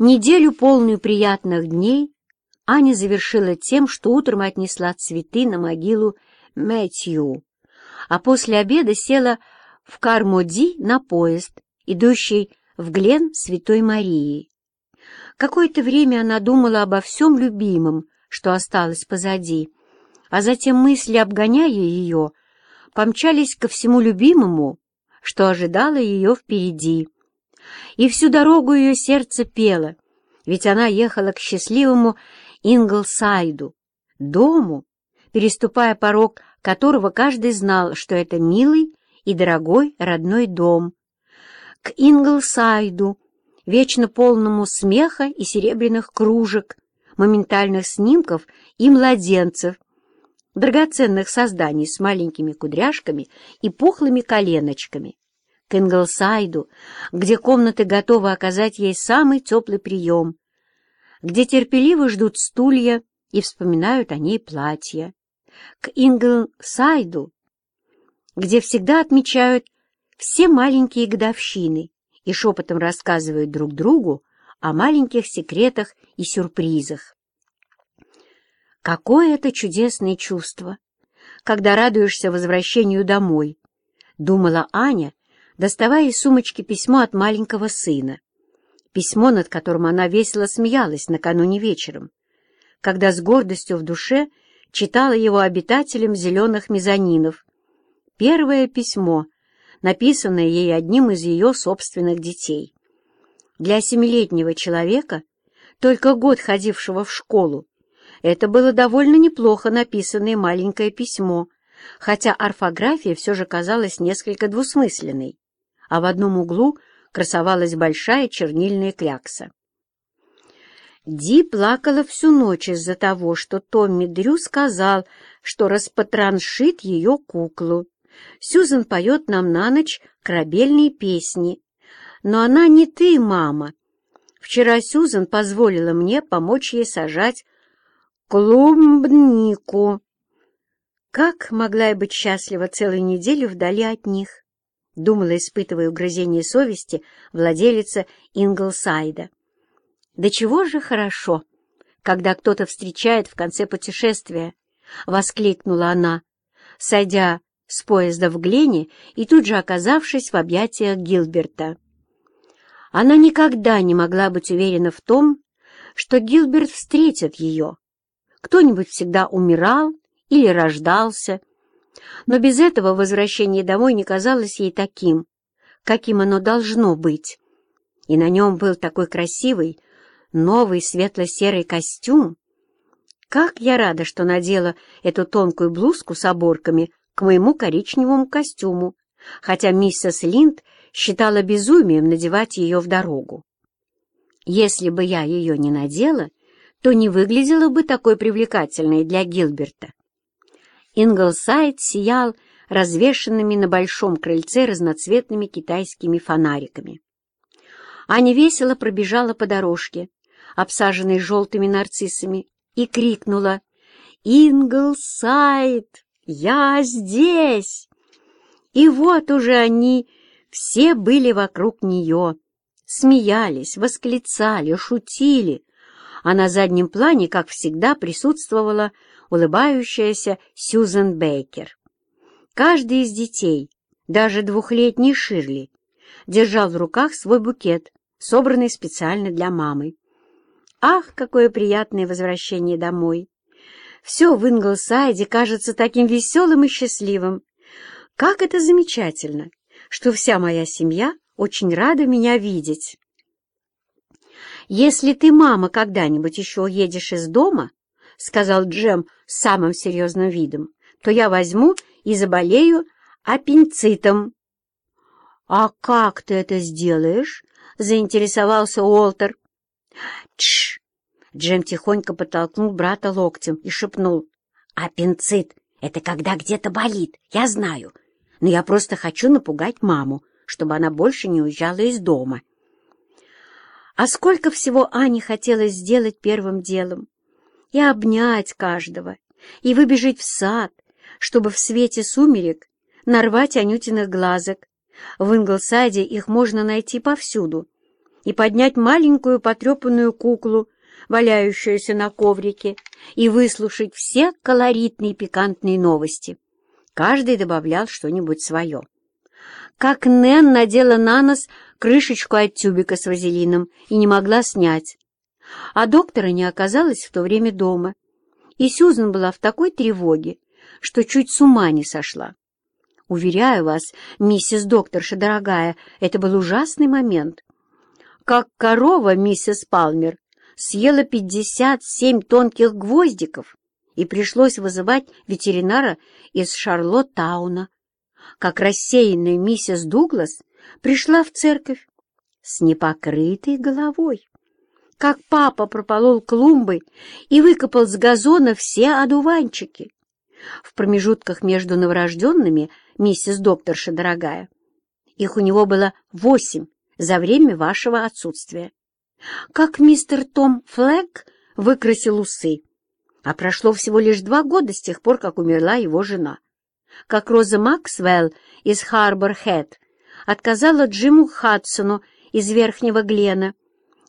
Неделю, полную приятных дней, Аня завершила тем, что утром отнесла цветы на могилу Мэтью, а после обеда села в Кармоди на поезд, идущий в Глен Святой Марии. Какое-то время она думала обо всем любимом, что осталось позади, а затем мысли, обгоняя ее, помчались ко всему любимому, что ожидало ее впереди. И всю дорогу ее сердце пело, ведь она ехала к счастливому Инглсайду, дому, переступая порог которого каждый знал, что это милый и дорогой родной дом. К Инглсайду, вечно полному смеха и серебряных кружек, моментальных снимков и младенцев, драгоценных созданий с маленькими кудряшками и пухлыми коленочками, к Инглсайду, где комнаты готовы оказать ей самый теплый прием, где терпеливо ждут стулья и вспоминают о ней платья, к Инглсайду, где всегда отмечают все маленькие годовщины и шепотом рассказывают друг другу о маленьких секретах и сюрпризах. Какое это чудесное чувство, когда радуешься возвращению домой, думала Аня, доставая из сумочки письмо от маленького сына. Письмо, над которым она весело смеялась накануне вечером, когда с гордостью в душе читала его обитателям зеленых мезонинов. Первое письмо, написанное ей одним из ее собственных детей. Для семилетнего человека, только год ходившего в школу, это было довольно неплохо написанное маленькое письмо, хотя орфография все же казалась несколько двусмысленной, а в одном углу красовалась большая чернильная клякса. Ди плакала всю ночь из-за того, что Томми Дрю сказал, что распотраншит ее куклу. Сюзан поет нам на ночь корабельные песни. Но она не ты, мама. Вчера Сюзан позволила мне помочь ей сажать клубнику. Как могла я быть счастлива целую неделю вдали от них? Думала, испытывая угрызение совести, владелица Инглсайда. «Да чего же хорошо, когда кто-то встречает в конце путешествия!» — воскликнула она, сойдя с поезда в Глене и тут же оказавшись в объятиях Гилберта. Она никогда не могла быть уверена в том, что Гилберт встретит ее. Кто-нибудь всегда умирал или рождался, но без этого возвращение домой не казалось ей таким, каким оно должно быть. И на нем был такой красивый, новый светло-серый костюм. Как я рада, что надела эту тонкую блузку с оборками к моему коричневому костюму, хотя миссис Линд считала безумием надевать ее в дорогу. Если бы я ее не надела, то не выглядела бы такой привлекательной для Гилберта. Инглсайд сиял развешенными на большом крыльце разноцветными китайскими фонариками. Аня весело пробежала по дорожке, обсаженной желтыми нарциссами, и крикнула «Инглсайд, я здесь!» И вот уже они все были вокруг нее, смеялись, восклицали, шутили, а на заднем плане, как всегда, присутствовала улыбающаяся Сьюзен Бейкер. Каждый из детей, даже двухлетний Ширли, держал в руках свой букет, собранный специально для мамы. Ах, какое приятное возвращение домой! Все в Инглсайде кажется таким веселым и счастливым. Как это замечательно, что вся моя семья очень рада меня видеть. «Если ты, мама, когда-нибудь еще уедешь из дома, — сказал Джем с самым серьезным видом, — то я возьму и заболею аппендицитом». «А как ты это сделаешь?» — заинтересовался Уолтер. «Тш!» Джем тихонько подтолкнул брата локтем и шепнул. «Аппендицит — это когда где-то болит, я знаю. Но я просто хочу напугать маму, чтобы она больше не уезжала из дома». А сколько всего Ане хотелось сделать первым делом. И обнять каждого, и выбежать в сад, чтобы в свете сумерек нарвать Анютиных глазок. В Инглсайде их можно найти повсюду и поднять маленькую потрепанную куклу, валяющуюся на коврике, и выслушать все колоритные пикантные новости. Каждый добавлял что-нибудь свое. Как Нэн надела на нос крышечку от тюбика с вазелином и не могла снять. А доктора не оказалось в то время дома, и Сюзан была в такой тревоге, что чуть с ума не сошла. Уверяю вас, миссис докторша дорогая, это был ужасный момент. Как корова миссис Палмер съела пятьдесят семь тонких гвоздиков, и пришлось вызывать ветеринара из Шарлоттауна. Как рассеянная миссис Дуглас пришла в церковь с непокрытой головой. Как папа прополол клумбы и выкопал с газона все одуванчики. В промежутках между новорожденными, миссис докторша дорогая, их у него было восемь за время вашего отсутствия. Как мистер Том Флэг выкрасил усы, а прошло всего лишь два года с тех пор, как умерла его жена. Как Роза Максвелл из Харбор-Хэт отказала Джиму Хадсону из Верхнего Глена,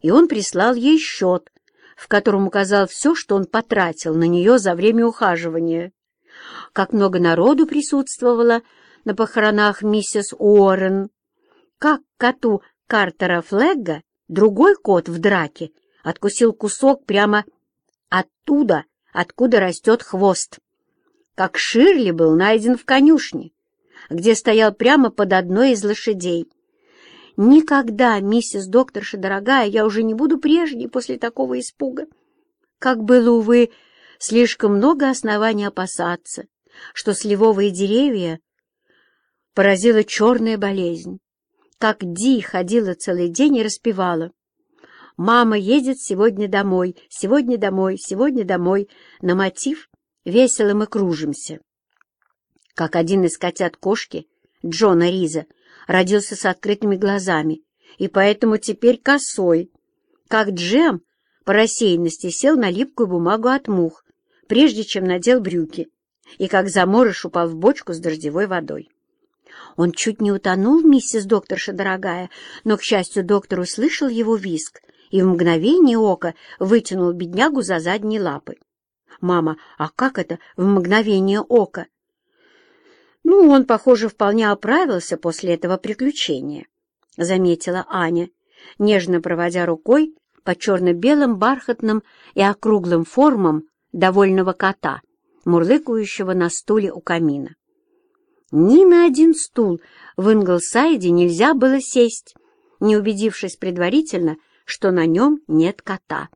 и он прислал ей счет, в котором указал все, что он потратил на нее за время ухаживания. Как много народу присутствовало на похоронах миссис Уоррен, как коту Картера Флегга другой кот в драке откусил кусок прямо оттуда, откуда растет хвост. Как Ширли был найден в конюшне, где стоял прямо под одной из лошадей. Никогда, миссис докторша дорогая, я уже не буду прежней после такого испуга. Как было, увы, слишком много оснований опасаться, что сливовые деревья поразила черная болезнь. Как Ди ходила целый день и распевала. «Мама едет сегодня домой, сегодня домой, сегодня домой» на мотив «Весело мы кружимся». Как один из котят кошки, Джона Риза, родился с открытыми глазами и поэтому теперь косой. Как Джем по рассеянности сел на липкую бумагу от мух, прежде чем надел брюки, и как заморыш упал в бочку с дождевой водой. Он чуть не утонул, миссис докторша дорогая, но, к счастью, доктор услышал его виск и в мгновение ока вытянул беднягу за задние лапы. «Мама, а как это в мгновение ока?» «Ну, он, похоже, вполне оправился после этого приключения», — заметила Аня, нежно проводя рукой по черно-белым бархатным и округлым формам довольного кота, мурлыкающего на стуле у камина. Ни на один стул в Инглсайде нельзя было сесть, не убедившись предварительно, что на нем нет кота.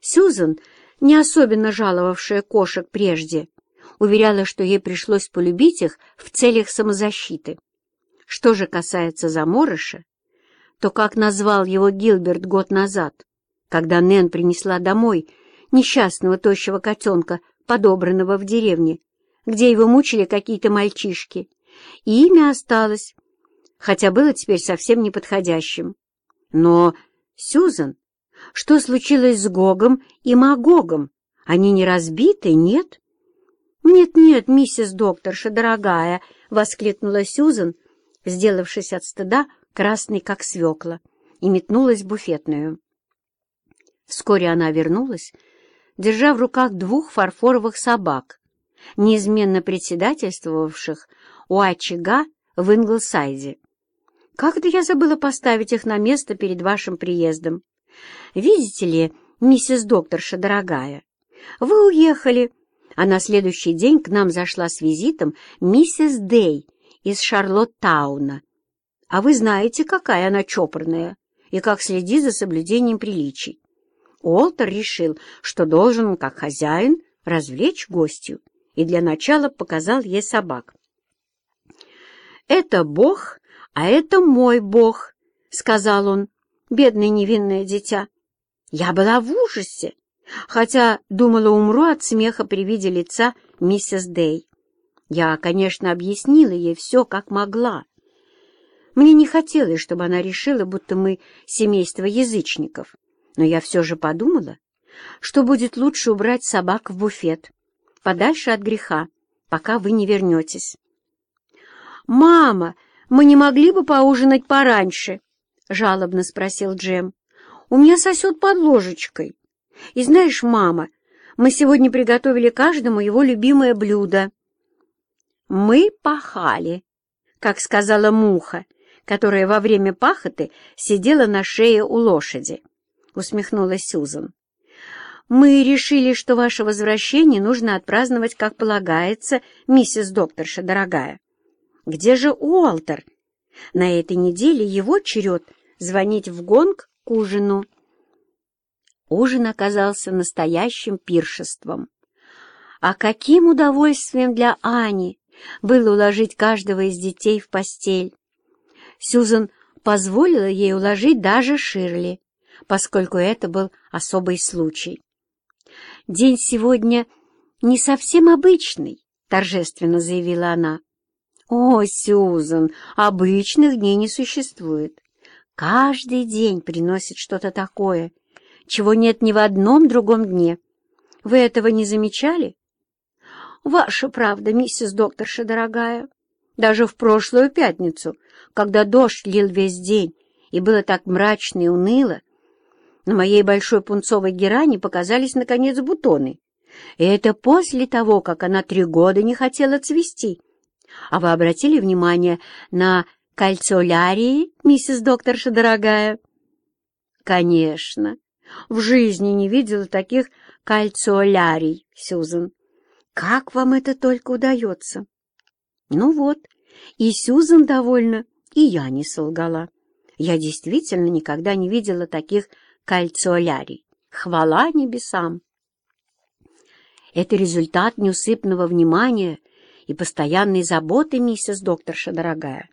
Сюзан, не особенно жаловавшая кошек прежде, уверяла, что ей пришлось полюбить их в целях самозащиты. Что же касается заморыша, то, как назвал его Гилберт год назад, когда Нэн принесла домой несчастного тощего котенка, подобранного в деревне, где его мучили какие-то мальчишки, и имя осталось, хотя было теперь совсем неподходящим. Но Сюзан, что случилось с Гогом и Магогом? Они не разбиты, нет? «Нет-нет, миссис докторша, дорогая!» — воскликнула Сюзан, сделавшись от стыда красной, как свекла, и метнулась в буфетную. Вскоре она вернулась, держа в руках двух фарфоровых собак, неизменно председательствовавших у очага в Инглсайде. Как-то я забыла поставить их на место перед вашим приездом. Видите ли, миссис докторша дорогая, вы уехали, а на следующий день к нам зашла с визитом миссис Дей из Шарлоттауна. А вы знаете, какая она чопорная и как следит за соблюдением приличий. Уолтер решил, что должен, как хозяин, развлечь гостью, и для начала показал ей собак. «Это Бог «А это мой бог», — сказал он, бедное невинное дитя. Я была в ужасе, хотя думала, умру от смеха при виде лица миссис Дей. Я, конечно, объяснила ей все, как могла. Мне не хотелось, чтобы она решила, будто мы семейство язычников, но я все же подумала, что будет лучше убрать собак в буфет, подальше от греха, пока вы не вернетесь. «Мама!» мы не могли бы поужинать пораньше?» — жалобно спросил Джем. «У меня сосет под ложечкой. И знаешь, мама, мы сегодня приготовили каждому его любимое блюдо». «Мы пахали», как сказала муха, которая во время пахоты сидела на шее у лошади, — усмехнулась Сюзан. «Мы решили, что ваше возвращение нужно отпраздновать, как полагается, миссис докторша дорогая. Где же Уолтер? На этой неделе его черед звонить в гонг к ужину». Ужин оказался настоящим пиршеством. А каким удовольствием для Ани было уложить каждого из детей в постель. Сюзан позволила ей уложить даже Ширли, поскольку это был особый случай. «День сегодня не совсем обычный», — торжественно заявила она. «О, Сюзан, обычных дней не существует. Каждый день приносит что-то такое, чего нет ни в одном другом дне. Вы этого не замечали?» «Ваша правда, миссис докторша дорогая. Даже в прошлую пятницу, когда дождь лил весь день и было так мрачно и уныло, на моей большой пунцовой герани показались, наконец, бутоны. И это после того, как она три года не хотела цвести. А вы обратили внимание на кальцолярии, миссис докторша дорогая? Конечно. В жизни не видела таких кальциолярий, Сюзан. Как вам это только удается? Ну вот, и Сюзан довольна, и я не солгала. Я действительно никогда не видела таких кальциолярий. Хвала небесам! Это результат неусыпного внимания и постоянной заботы, миссис докторша дорогая.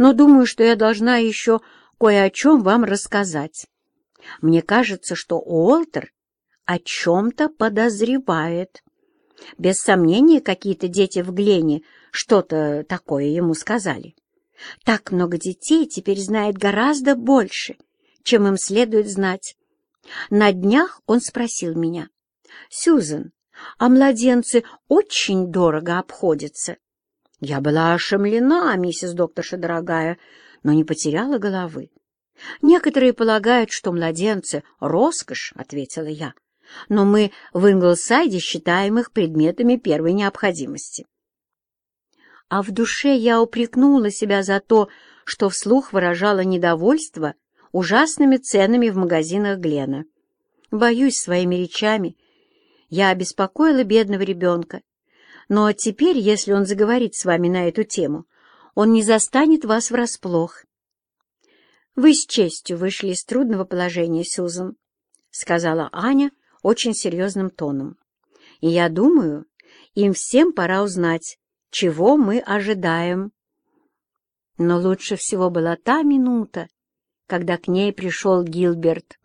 Но думаю, что я должна еще кое о чем вам рассказать. Мне кажется, что Уолтер о чем-то подозревает. Без сомнения, какие-то дети в Глене что-то такое ему сказали. Так много детей теперь знает гораздо больше, чем им следует знать. На днях он спросил меня, «Сюзан, а младенцы очень дорого обходятся?» Я была ошеломлена, миссис докторша дорогая, но не потеряла головы. «Некоторые полагают, что младенцы — роскошь», — ответила я но мы в Инглсайде считаем их предметами первой необходимости. А в душе я упрекнула себя за то, что вслух выражала недовольство ужасными ценами в магазинах Глена. Боюсь, своими речами я обеспокоила бедного ребенка, но теперь, если он заговорит с вами на эту тему, он не застанет вас врасплох. «Вы с честью вышли из трудного положения, Сюзан», — сказала Аня, очень серьезным тоном. И я думаю, им всем пора узнать, чего мы ожидаем. Но лучше всего была та минута, когда к ней пришел Гилберт.